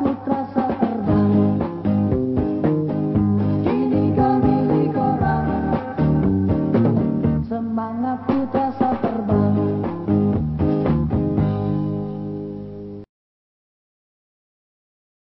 ku a verdade.